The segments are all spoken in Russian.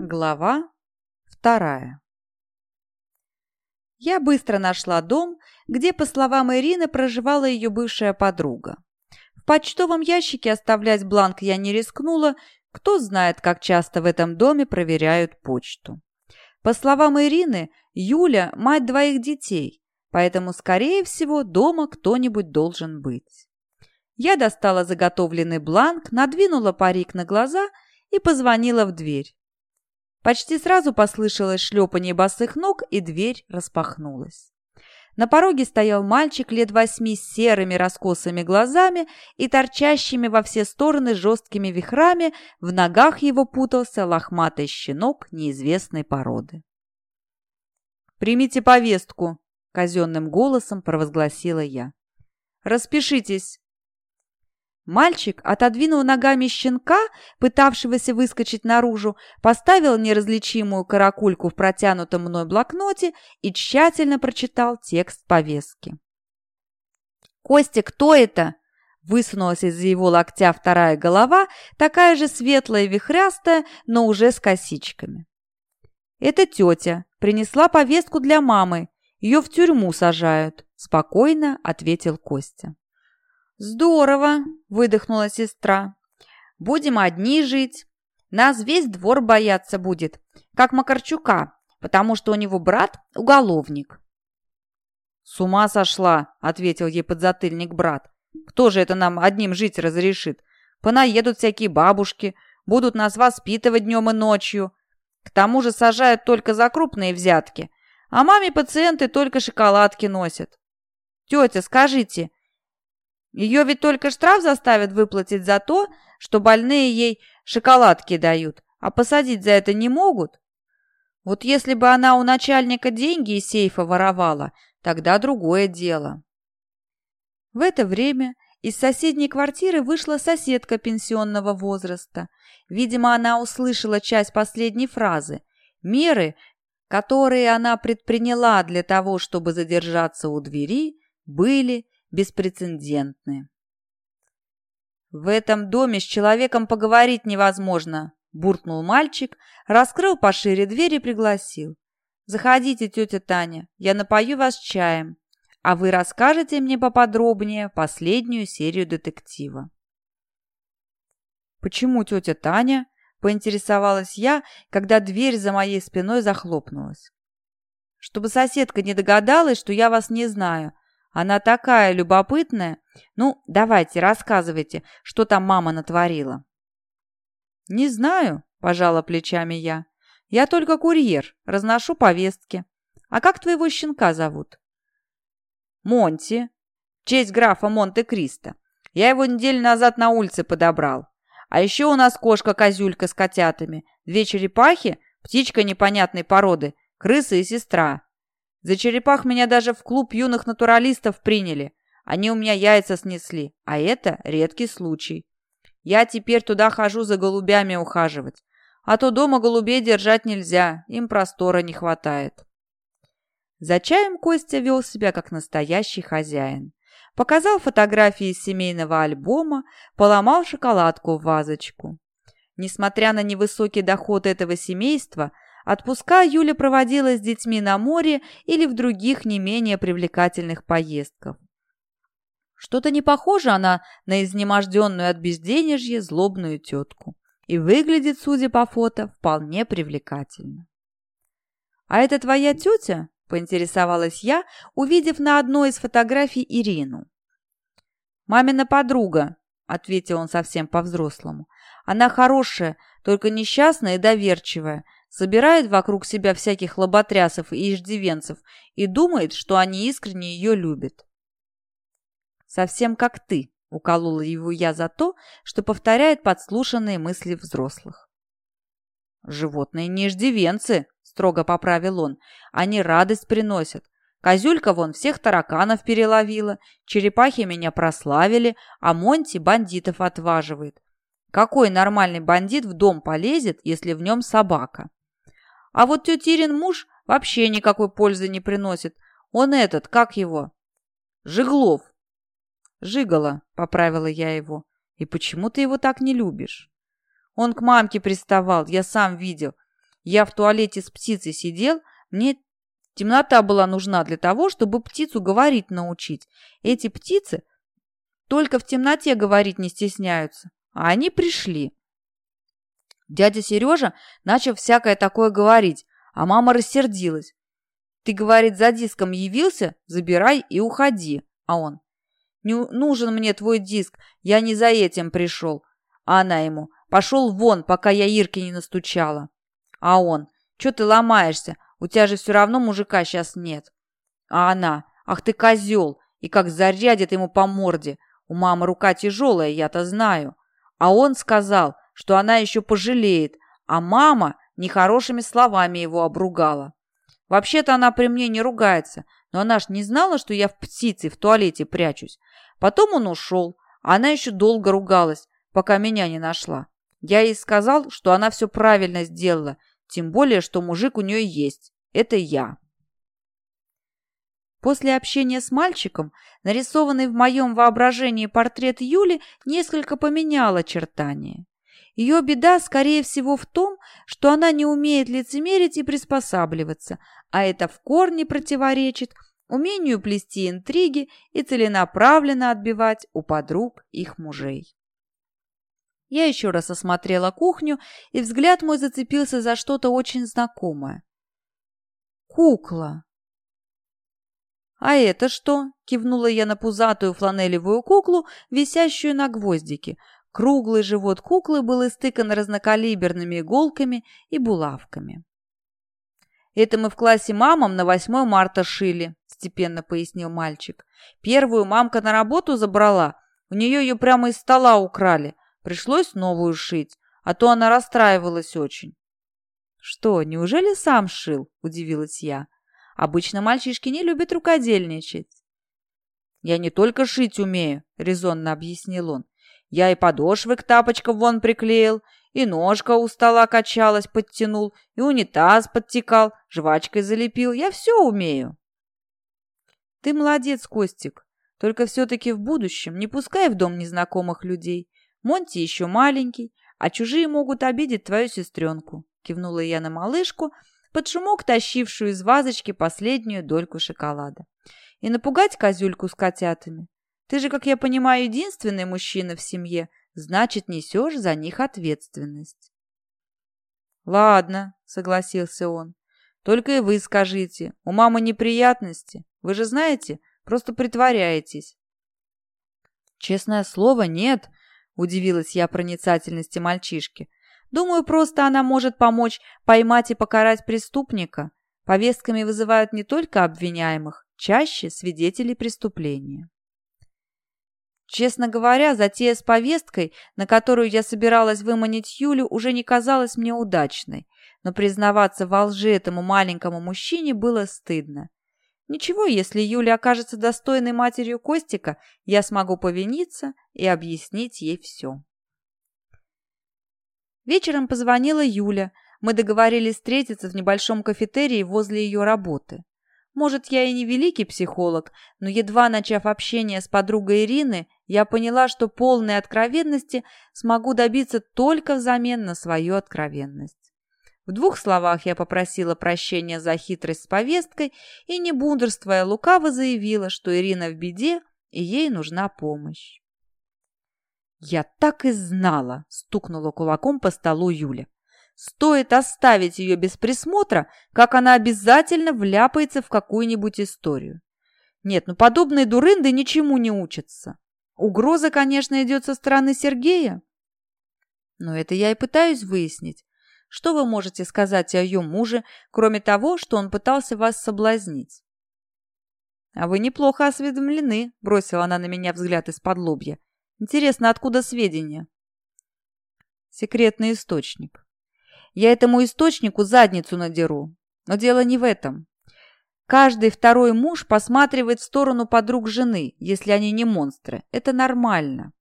Глава вторая Я быстро нашла дом, где, по словам Ирины, проживала ее бывшая подруга. В почтовом ящике оставлять бланк я не рискнула, кто знает, как часто в этом доме проверяют почту. По словам Ирины, Юля – мать двоих детей, поэтому, скорее всего, дома кто-нибудь должен быть. Я достала заготовленный бланк, надвинула парик на глаза и позвонила в дверь. Почти сразу послышалось шлепанье босых ног, и дверь распахнулась. На пороге стоял мальчик лет восьми с серыми раскосыми глазами и торчащими во все стороны жесткими вихрами, в ногах его путался лохматый щенок неизвестной породы. «Примите повестку», — казенным голосом провозгласила я. «Распишитесь», Мальчик отодвинул ногами щенка, пытавшегося выскочить наружу, поставил неразличимую каракульку в протянутом мной блокноте и тщательно прочитал текст повестки. «Костя, кто это?» Высунулась из-за его локтя вторая голова, такая же светлая и вихрястая, но уже с косичками. «Это тетя. Принесла повестку для мамы. Ее в тюрьму сажают», – спокойно ответил Костя. «Здорово!» – выдохнула сестра. «Будем одни жить. Нас весь двор бояться будет, как Макарчука, потому что у него брат – уголовник». «С ума сошла!» – ответил ей подзатыльник брат. «Кто же это нам одним жить разрешит? Понаедут всякие бабушки, будут нас воспитывать днем и ночью. К тому же сажают только за крупные взятки, а маме пациенты только шоколадки носят. Тетя, скажите, ее ведь только штраф заставят выплатить за то, что больные ей шоколадки дают, а посадить за это не могут. Вот если бы она у начальника деньги из сейфа воровала, тогда другое дело. В это время из соседней квартиры вышла соседка пенсионного возраста. Видимо, она услышала часть последней фразы. Меры, которые она предприняла для того, чтобы задержаться у двери, были беспрецедентны. «В этом доме с человеком поговорить невозможно», – буркнул мальчик, раскрыл пошире дверь и пригласил. «Заходите, тетя Таня, я напою вас чаем, а вы расскажете мне поподробнее последнюю серию детектива». «Почему тетя Таня?» – поинтересовалась я, когда дверь за моей спиной захлопнулась. «Чтобы соседка не догадалась, что я вас не знаю, она такая любопытная. Ну, давайте, рассказывайте, что там мама натворила». «Не знаю», – пожала плечами я. «Я только курьер, разношу повестки. А как твоего щенка зовут?» «Монти. В честь графа Монте-Кристо. Я его неделю назад на улице подобрал. А еще у нас кошка-козюлька с котятами, две черепахи, птичка непонятной породы, крыса и сестра. За черепах меня даже в клуб юных натуралистов приняли. Они у меня яйца снесли, а это редкий случай. Я теперь туда хожу за голубями ухаживать. А то дома голубей держать нельзя, им простора не хватает. За чаем Костя вел себя как настоящий хозяин. Показал фотографии из семейного альбома, поломал шоколадку в вазочку. Несмотря на невысокий доход этого семейства, Отпуска Юля проводила с детьми на море или в других не менее привлекательных поездках. Что-то не похоже она на изнеможденную от безденежья злобную тетку и выглядит, судя по фото, вполне привлекательно. «А это твоя тетя?» – поинтересовалась я, увидев на одной из фотографий Ирину. «Мамина подруга», – ответил он совсем по-взрослому. «Она хорошая, только несчастная и доверчивая – собирает вокруг себя всяких лоботрясов и иждивенцев и думает, что они искренне ее любят. «Совсем как ты», — уколола его я за то, что повторяет подслушанные мысли взрослых. «Животные не иждивенцы», — строго поправил он, — «они радость приносят. Козюлька вон всех тараканов переловила, черепахи меня прославили, а Монти бандитов отваживает. Какой нормальный бандит в дом полезет, если в нем собака?» А вот тетирин муж вообще никакой пользы не приносит. Он этот, как его? Жиглов. Жигала, поправила я его. И почему ты его так не любишь? Он к мамке приставал, я сам видел. Я в туалете с птицей сидел, мне темнота была нужна для того, чтобы птицу говорить научить. Эти птицы только в темноте говорить не стесняются, а они пришли. Дядя Сережа начал всякое такое говорить, а мама рассердилась. «Ты, — говорит, — за диском явился, забирай и уходи». А он, «Не нужен мне твой диск, я не за этим пришел». А она ему, «Пошел вон, пока я Ирке не настучала». А он, «Че ты ломаешься? У тебя же все равно мужика сейчас нет». А она, «Ах ты козел!» И как зарядит ему по морде. У мамы рука тяжелая, я-то знаю. А он сказал, что она еще пожалеет, а мама нехорошими словами его обругала. Вообще-то она при мне не ругается, но она ж не знала, что я в птице в туалете прячусь. Потом он ушел, а она еще долго ругалась, пока меня не нашла. Я ей сказал, что она все правильно сделала, тем более, что мужик у нее есть. Это я. После общения с мальчиком, нарисованный в моем воображении портрет Юли несколько поменял очертания. Ее беда, скорее всего, в том, что она не умеет лицемерить и приспосабливаться, а это в корне противоречит умению плести интриги и целенаправленно отбивать у подруг их мужей. Я еще раз осмотрела кухню, и взгляд мой зацепился за что-то очень знакомое. Кукла. «А это что?» – кивнула я на пузатую фланелевую куклу, висящую на гвоздике – Круглый живот куклы был истыкан разнокалиберными иголками и булавками. «Это мы в классе мамам на 8 марта шили», – степенно пояснил мальчик. «Первую мамка на работу забрала, у нее ее прямо из стола украли. Пришлось новую шить, а то она расстраивалась очень». «Что, неужели сам шил?» – удивилась я. «Обычно мальчишки не любят рукодельничать». «Я не только шить умею», – резонно объяснил он. Я и подошвы к тапочкам вон приклеил, и ножка у стола качалась, подтянул, и унитаз подтекал, жвачкой залепил. Я все умею. Ты молодец, Костик. Только все-таки в будущем не пускай в дом незнакомых людей. Монти еще маленький, а чужие могут обидеть твою сестренку. Кивнула я на малышку, под шумок тащившую из вазочки последнюю дольку шоколада. И напугать козюльку с котятами. Ты же, как я понимаю, единственный мужчина в семье, значит, несешь за них ответственность. Ладно, согласился он. Только и вы скажите, у мамы неприятности. Вы же знаете, просто притворяетесь. Честное слово, нет, удивилась я проницательности мальчишки. Думаю, просто она может помочь поймать и покарать преступника. Повестками вызывают не только обвиняемых, чаще свидетелей преступления. Честно говоря, затея с повесткой, на которую я собиралась выманить Юлю, уже не казалась мне удачной, но признаваться во лжи этому маленькому мужчине было стыдно. Ничего, если Юля окажется достойной матерью Костика, я смогу повиниться и объяснить ей все. Вечером позвонила Юля. Мы договорились встретиться в небольшом кафетерии возле ее работы. Может, я и не великий психолог, но едва начав общение с подругой Ирины, я поняла, что полной откровенности смогу добиться только взамен на свою откровенность. В двух словах я попросила прощения за хитрость с повесткой и, не мудрствуя, лукаво заявила, что Ирина в беде и ей нужна помощь. «Я так и знала!» – стукнула кулаком по столу Юля. Стоит оставить ее без присмотра, как она обязательно вляпается в какую-нибудь историю. Нет, ну подобные дурынды ничему не учатся. Угроза, конечно, идет со стороны Сергея. Но это я и пытаюсь выяснить. Что вы можете сказать о ее муже, кроме того, что он пытался вас соблазнить? «А вы неплохо осведомлены», — бросила она на меня взгляд из-под лобья. «Интересно, откуда сведения?» «Секретный источник. Я этому источнику задницу надеру. Но дело не в этом. Каждый второй муж посматривает в сторону подруг жены, если они не монстры. Это нормально.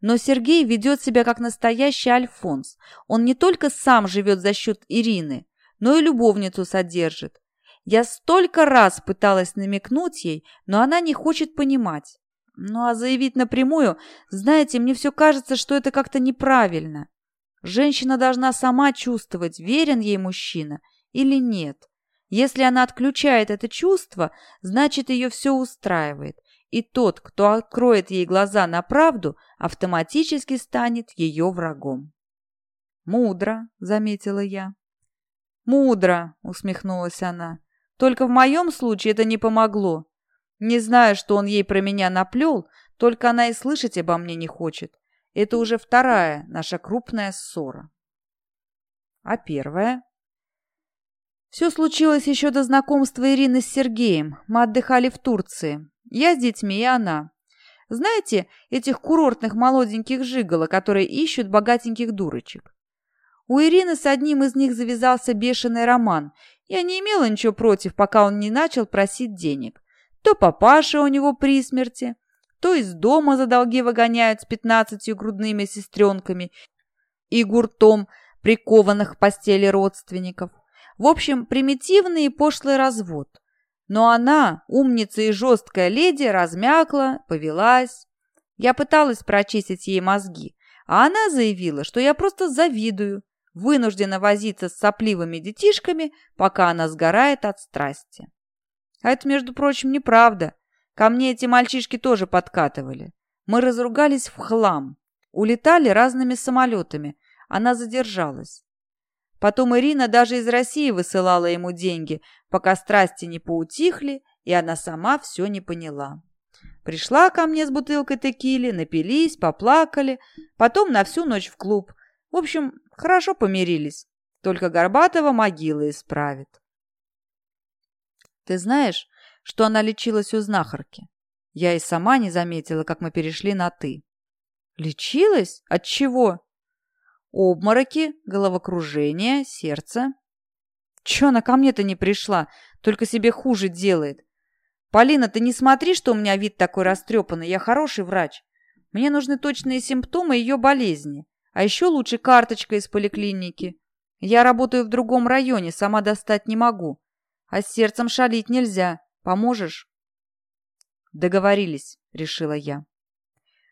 Но Сергей ведет себя как настоящий Альфонс. Он не только сам живет за счет Ирины, но и любовницу содержит. Я столько раз пыталась намекнуть ей, но она не хочет понимать. Ну а заявить напрямую, знаете, мне все кажется, что это как-то неправильно. Женщина должна сама чувствовать, верен ей мужчина или нет. Если она отключает это чувство, значит, ее все устраивает, и тот, кто откроет ей глаза на правду, автоматически станет ее врагом. «Мудро», — заметила я. «Мудро», — усмехнулась она. «Только в моем случае это не помогло. Не знаю, что он ей про меня наплел, только она и слышать обо мне не хочет. Это уже вторая наша крупная ссора». «А первая?» Все случилось еще до знакомства Ирины с Сергеем. Мы отдыхали в Турции. Я с детьми и она. Знаете, этих курортных молоденьких жиголо, которые ищут богатеньких дурочек? У Ирины с одним из них завязался бешеный роман. Я не имела ничего против, пока он не начал просить денег. То папаша у него при смерти, то из дома за долги выгоняют с пятнадцатью грудными сестренками и гуртом прикованных к постели родственников. В общем, примитивный и пошлый развод. Но она, умница и жесткая леди, размякла, повелась. Я пыталась прочистить ей мозги, а она заявила, что я просто завидую, вынуждена возиться с сопливыми детишками, пока она сгорает от страсти. А это, между прочим, неправда. Ко мне эти мальчишки тоже подкатывали. Мы разругались в хлам. Улетали разными самолетами. Она задержалась. Потом Ирина даже из России высылала ему деньги, пока страсти не поутихли, и она сама все не поняла. Пришла ко мне с бутылкой текили, напились, поплакали, потом на всю ночь в клуб. В общем, хорошо помирились. Только Горбатова могила исправит. Ты знаешь, что она лечилась у знахарки? Я и сама не заметила, как мы перешли на «ты». Лечилась? От чего? Обмороки, головокружение, сердце. Чё она ко мне-то не пришла? Только себе хуже делает. Полина, ты не смотри, что у меня вид такой растрепанный. Я хороший врач. Мне нужны точные симптомы ее болезни. А еще лучше карточка из поликлиники. Я работаю в другом районе, сама достать не могу. А с сердцем шалить нельзя. Поможешь? Договорились, решила я.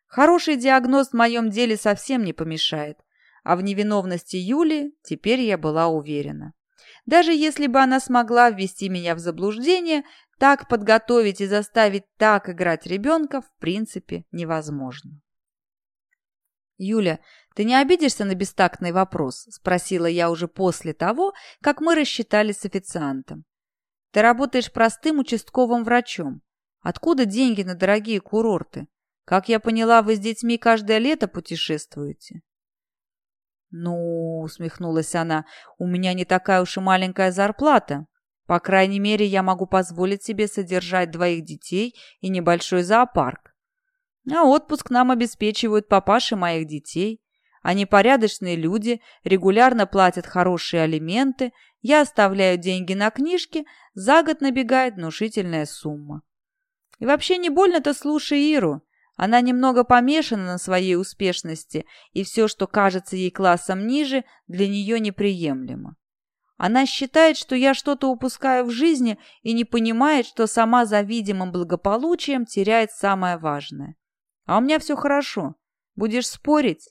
Хороший диагноз в моем деле совсем не помешает а в невиновности Юли теперь я была уверена. Даже если бы она смогла ввести меня в заблуждение, так подготовить и заставить так играть ребенка в принципе невозможно. «Юля, ты не обидишься на бестактный вопрос?» – спросила я уже после того, как мы рассчитались с официантом. «Ты работаешь простым участковым врачом. Откуда деньги на дорогие курорты? Как я поняла, вы с детьми каждое лето путешествуете?» «Ну, — усмехнулась она, — у меня не такая уж и маленькая зарплата. По крайней мере, я могу позволить себе содержать двоих детей и небольшой зоопарк. А отпуск нам обеспечивают папаши моих детей. Они порядочные люди, регулярно платят хорошие алименты, я оставляю деньги на книжке, за год набегает внушительная сумма. И вообще не больно-то слушай Иру. Она немного помешана на своей успешности, и все, что кажется ей классом ниже, для нее неприемлемо. Она считает, что я что-то упускаю в жизни и не понимает, что сама за видимым благополучием теряет самое важное. А у меня все хорошо. Будешь спорить?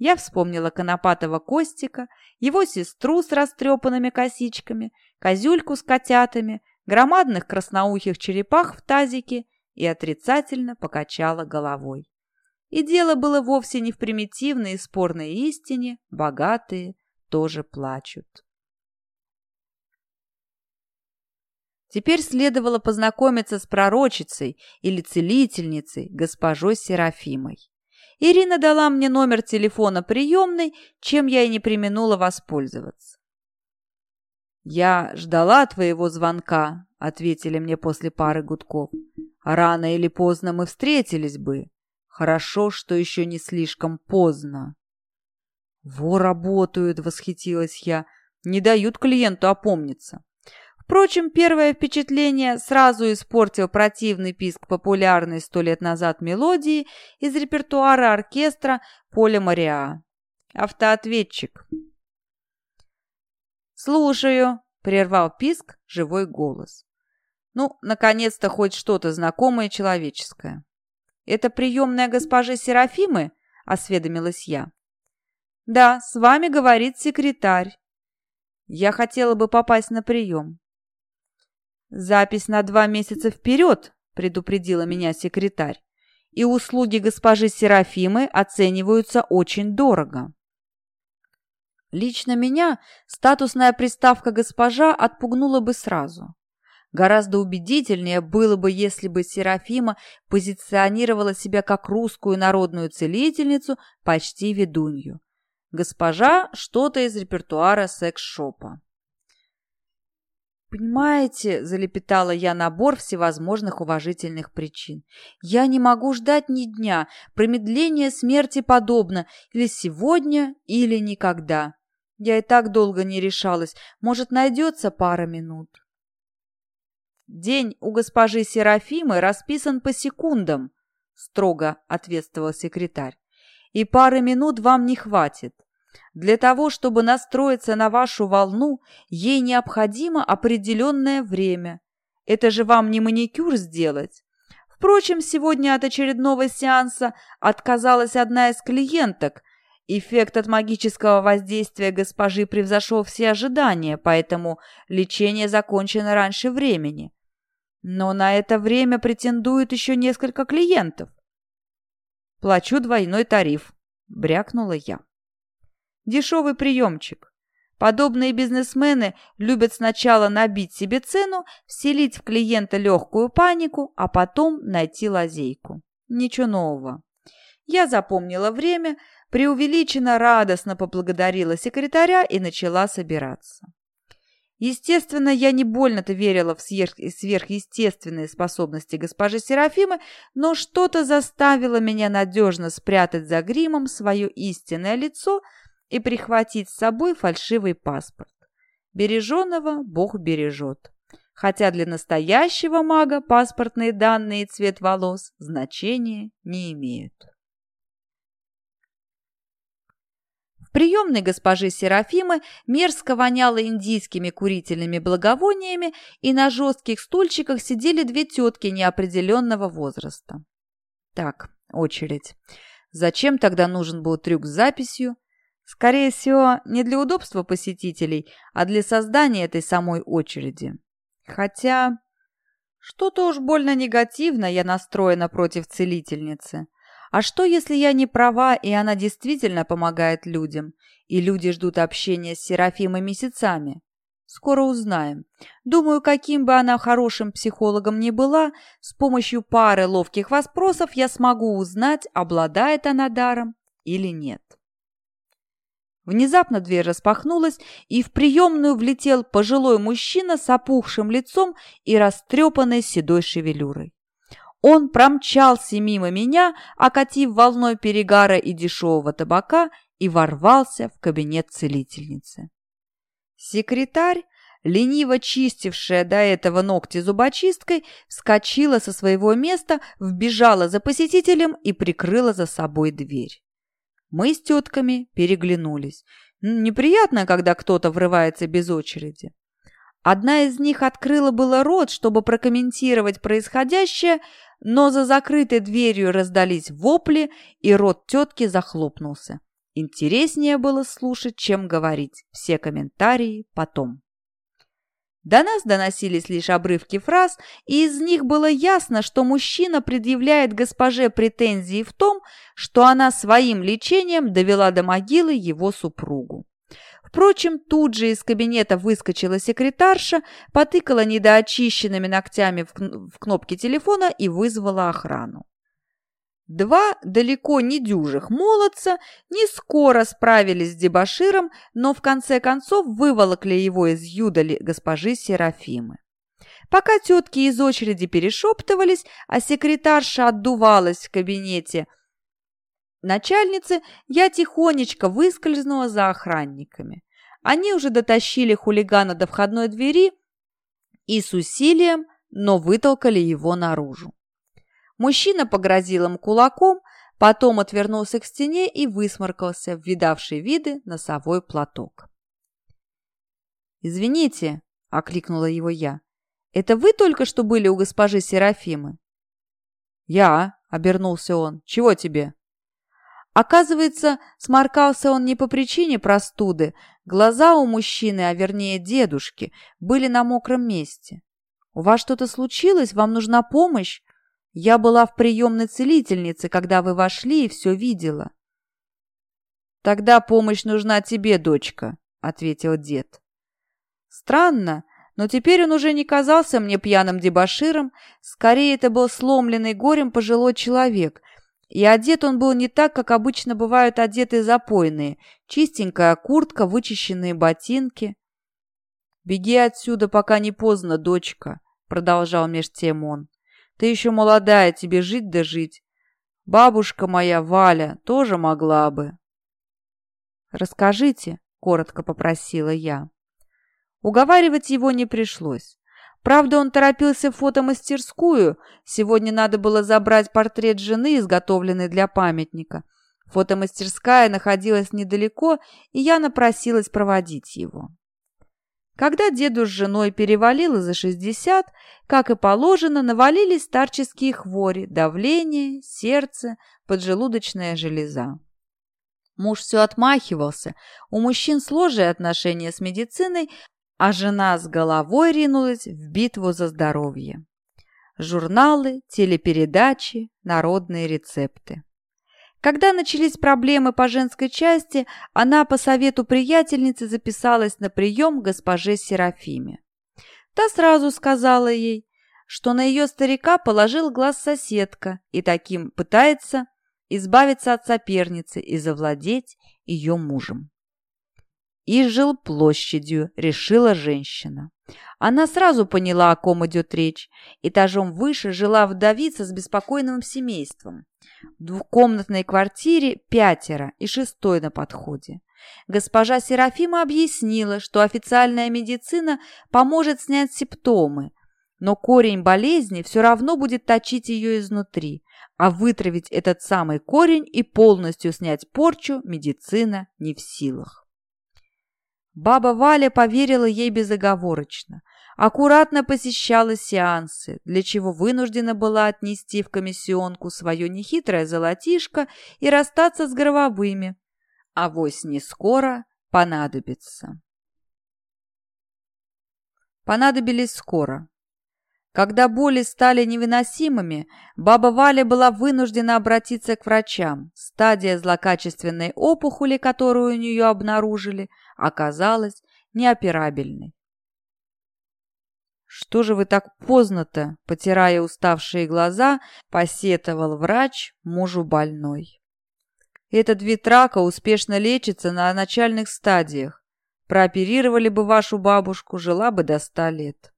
Я вспомнила Конопатого Костика, его сестру с растрепанными косичками, козюльку с котятами, громадных красноухих черепах в тазике и отрицательно покачала головой. И дело было вовсе не в примитивной и спорной истине, богатые тоже плачут. Теперь следовало познакомиться с пророчицей или целительницей, госпожой Серафимой. Ирина дала мне номер телефона приемной, чем я и не применула воспользоваться. «Я ждала твоего звонка», — ответили мне после пары гудков. Рано или поздно мы встретились бы. Хорошо, что еще не слишком поздно. «Во работают!» — восхитилась я. «Не дают клиенту опомниться». Впрочем, первое впечатление сразу испортил противный писк популярной сто лет назад мелодии из репертуара оркестра Поля Мариа. Автоответчик. «Слушаю», — прервал писк живой голос. Ну, наконец-то хоть что-то знакомое человеческое. «Это приемная госпожи Серафимы?» – осведомилась я. «Да, с вами говорит секретарь. Я хотела бы попасть на прием». «Запись на два месяца вперед», — предупредила меня секретарь, «и услуги госпожи Серафимы оцениваются очень дорого». Лично меня статусная приставка «госпожа» отпугнула бы сразу. Гораздо убедительнее было бы, если бы Серафима позиционировала себя как русскую народную целительницу, почти ведунью. Госпожа – что-то из репертуара секс-шопа. «Понимаете», – залепетала я набор всевозможных уважительных причин. «Я не могу ждать ни дня. Промедление смерти подобно. Или сегодня, или никогда. Я и так долго не решалась. Может, найдется пара минут». «День у госпожи Серафимы расписан по секундам», – строго ответствовал секретарь. «И пары минут вам не хватит. Для того, чтобы настроиться на вашу волну, ей необходимо определенное время. Это же вам не маникюр сделать. Впрочем, сегодня от очередного сеанса отказалась одна из клиенток. Эффект от магического воздействия госпожи превзошел все ожидания, поэтому лечение закончено раньше времени. Но на это время претендуют еще несколько клиентов. Плачу двойной тариф, брякнула я. Дешевый приемчик. Подобные бизнесмены любят сначала набить себе цену, вселить в клиента легкую панику, а потом найти лазейку. Ничего нового. Я запомнила время, преувеличенно радостно поблагодарила секретаря и начала собираться. Естественно, я не больно-то верила в сверх... сверхъестественные способности госпожи Серафимы, но что-то заставило меня надежно спрятать за гримом свое истинное лицо и прихватить с собой фальшивый паспорт. Береженого Бог бережет. Хотя для настоящего мага паспортные данные и цвет волос значения не имеют. В приемной госпожи Серафимы мерзко воняло индийскими курительными благовониями, и на жестких стульчиках сидели две тетки неопределенного возраста. Так, очередь. Зачем тогда нужен был трюк с записью? Скорее всего, не для удобства посетителей, а для создания этой самой очереди. Хотя, что-то уж больно негативно я настроена против целительницы. А что, если я не права, и она действительно помогает людям, и люди ждут общения с Серафимой месяцами? Скоро узнаем. Думаю, каким бы она хорошим психологом ни была, с помощью пары ловких вопросов я смогу узнать, обладает она даром или нет. Внезапно дверь распахнулась, и в приемную влетел пожилой мужчина с опухшим лицом и растрепанной седой шевелюрой. Он промчался мимо меня, окатив волной перегара и дешевого табака, и ворвался в кабинет целительницы. Секретарь, лениво чистившая до этого ногти зубочисткой, вскочила со своего места, вбежала за посетителем и прикрыла за собой дверь. Мы с тетками переглянулись. Неприятно, когда кто-то врывается без очереди. Одна из них открыла было рот, чтобы прокомментировать происходящее, но за закрытой дверью раздались вопли, и рот тетки захлопнулся. Интереснее было слушать, чем говорить. Все комментарии потом. До нас доносились лишь обрывки фраз, и из них было ясно, что мужчина предъявляет госпоже претензии в том, что она своим лечением довела до могилы его супругу. Впрочем, тут же из кабинета выскочила секретарша, потыкала недоочищенными ногтями в, кнопки телефона и вызвала охрану. Два далеко не дюжих молодца не скоро справились с дебоширом, но в конце концов выволокли его из юдали госпожи Серафимы. Пока тетки из очереди перешептывались, а секретарша отдувалась в кабинете – начальницы, я тихонечко выскользнула за охранниками. Они уже дотащили хулигана до входной двери и с усилием, но вытолкали его наружу. Мужчина погрозил им кулаком, потом отвернулся к стене и высморкался в видавший виды носовой платок. «Извините», — окликнула его я, — «это вы только что были у госпожи Серафимы?» «Я», — обернулся он, — «чего тебе?» Оказывается, сморкался он не по причине простуды. Глаза у мужчины, а вернее дедушки, были на мокром месте. «У вас что-то случилось? Вам нужна помощь?» «Я была в приемной целительнице, когда вы вошли и все видела». «Тогда помощь нужна тебе, дочка», — ответил дед. Странно, но теперь он уже не казался мне пьяным дебоширом, скорее это был сломленный горем пожилой человек, и одет он был не так, как обычно бывают одеты запойные, чистенькая куртка, вычищенные ботинки. «Беги отсюда, пока не поздно, дочка», — продолжал меж тем он. «Ты еще молодая, тебе жить да жить. Бабушка моя, Валя, тоже могла бы». «Расскажите», — коротко попросила я. Уговаривать его не пришлось. Правда, он торопился в фотомастерскую. Сегодня надо было забрать портрет жены, изготовленный для памятника. Фотомастерская находилась недалеко, и я напросилась проводить его. Когда деду с женой перевалило за 60, как и положено, навалились старческие хвори, давление, сердце, поджелудочная железа. Муж все отмахивался. У мужчин сложные отношения с медициной, а жена с головой ринулась в битву за здоровье. Журналы, телепередачи, народные рецепты. Когда начались проблемы по женской части, она по совету приятельницы записалась на прием к госпоже Серафиме. Та сразу сказала ей, что на ее старика положил глаз соседка и таким пытается избавиться от соперницы и завладеть ее мужем и жил площадью, решила женщина. Она сразу поняла, о ком идет речь. Этажом выше жила вдовица с беспокойным семейством. В двухкомнатной квартире пятеро и шестой на подходе. Госпожа Серафима объяснила, что официальная медицина поможет снять симптомы, но корень болезни все равно будет точить ее изнутри, а вытравить этот самый корень и полностью снять порчу медицина не в силах. Баба Валя поверила ей безоговорочно, аккуратно посещала сеансы, для чего вынуждена была отнести в комиссионку свое нехитрое золотишко и расстаться с гробовыми. а вось не скоро понадобится. Понадобились скоро. Когда боли стали невыносимыми, баба Валя была вынуждена обратиться к врачам. Стадия злокачественной опухоли, которую у нее обнаружили, оказалась неоперабельной. «Что же вы так поздно-то?» – потирая уставшие глаза, посетовал врач мужу больной. «Этот вид рака успешно лечится на начальных стадиях. Прооперировали бы вашу бабушку, жила бы до ста лет».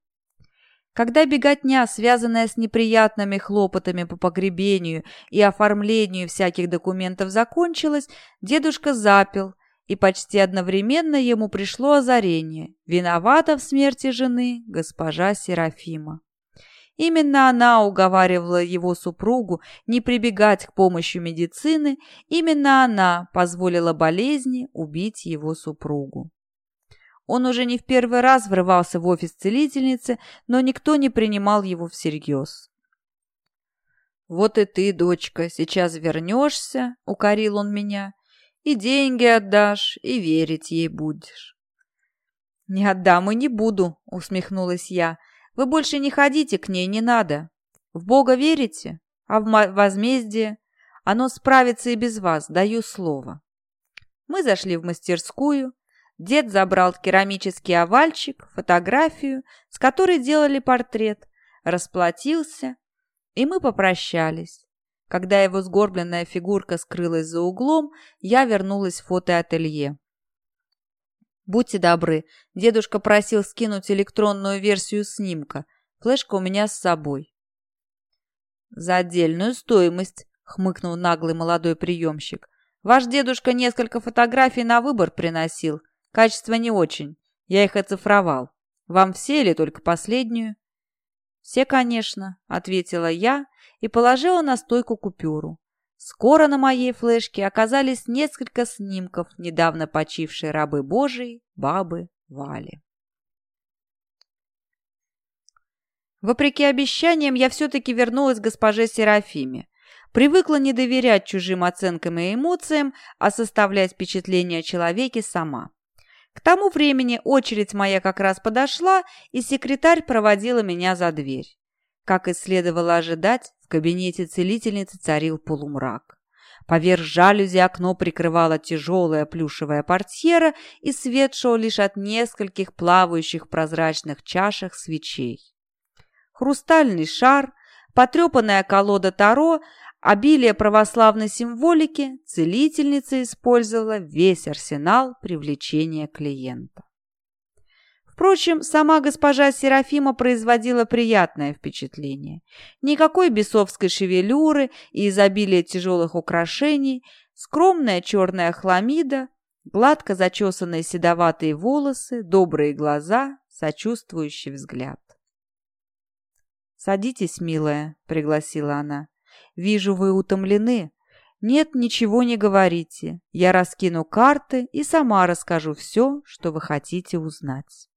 Когда беготня, связанная с неприятными хлопотами по погребению и оформлению всяких документов, закончилась, дедушка запил, и почти одновременно ему пришло озарение. Виновата в смерти жены госпожа Серафима. Именно она уговаривала его супругу не прибегать к помощи медицины, именно она позволила болезни убить его супругу. Он уже не в первый раз врывался в офис целительницы, но никто не принимал его всерьез. «Вот и ты, дочка, сейчас вернешься», — укорил он меня, — «и деньги отдашь, и верить ей будешь». «Не отдам и не буду», — усмехнулась я. «Вы больше не ходите к ней, не надо. В Бога верите, а в возмездие оно справится и без вас, даю слово». Мы зашли в мастерскую, Дед забрал керамический овальчик, фотографию, с которой делали портрет, расплатился, и мы попрощались. Когда его сгорбленная фигурка скрылась за углом, я вернулась в фотоателье. «Будьте добры, дедушка просил скинуть электронную версию снимка. Флешка у меня с собой». «За отдельную стоимость», — хмыкнул наглый молодой приемщик. «Ваш дедушка несколько фотографий на выбор приносил. Качество не очень. Я их оцифровал. Вам все или только последнюю?» «Все, конечно», — ответила я и положила на стойку купюру. Скоро на моей флешке оказались несколько снимков недавно почившей рабы Божией, бабы Вали. Вопреки обещаниям, я все-таки вернулась к госпоже Серафиме. Привыкла не доверять чужим оценкам и эмоциям, а составлять впечатление о человеке сама. К тому времени очередь моя как раз подошла, и секретарь проводила меня за дверь. Как и следовало ожидать, в кабинете целительницы царил полумрак. Поверх жалюзи окно прикрывала тяжелая плюшевая портьера, и свет шел лишь от нескольких плавающих прозрачных чашах свечей. Хрустальный шар, потрепанная колода Таро, обилие православной символики, целительница использовала весь арсенал привлечения клиента. Впрочем, сама госпожа Серафима производила приятное впечатление. Никакой бесовской шевелюры и изобилия тяжелых украшений, скромная черная хламида, гладко зачесанные седоватые волосы, добрые глаза, сочувствующий взгляд. «Садитесь, милая», — пригласила она. «Вижу, вы утомлены. Нет, ничего не говорите. Я раскину карты и сама расскажу все, что вы хотите узнать».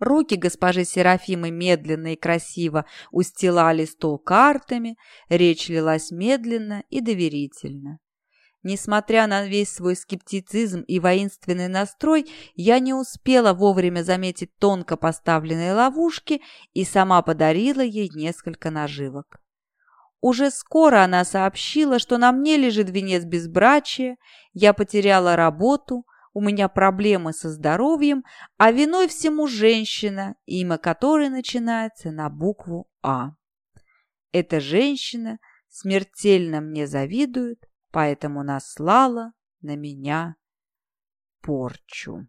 Руки госпожи Серафимы медленно и красиво устилали стол картами, речь лилась медленно и доверительно. Несмотря на весь свой скептицизм и воинственный настрой, я не успела вовремя заметить тонко поставленные ловушки и сама подарила ей несколько наживок. Уже скоро она сообщила, что на мне лежит венец безбрачия, я потеряла работу, у меня проблемы со здоровьем, а виной всему женщина, имя которой начинается на букву «А». Эта женщина смертельно мне завидует, поэтому наслала на меня порчу.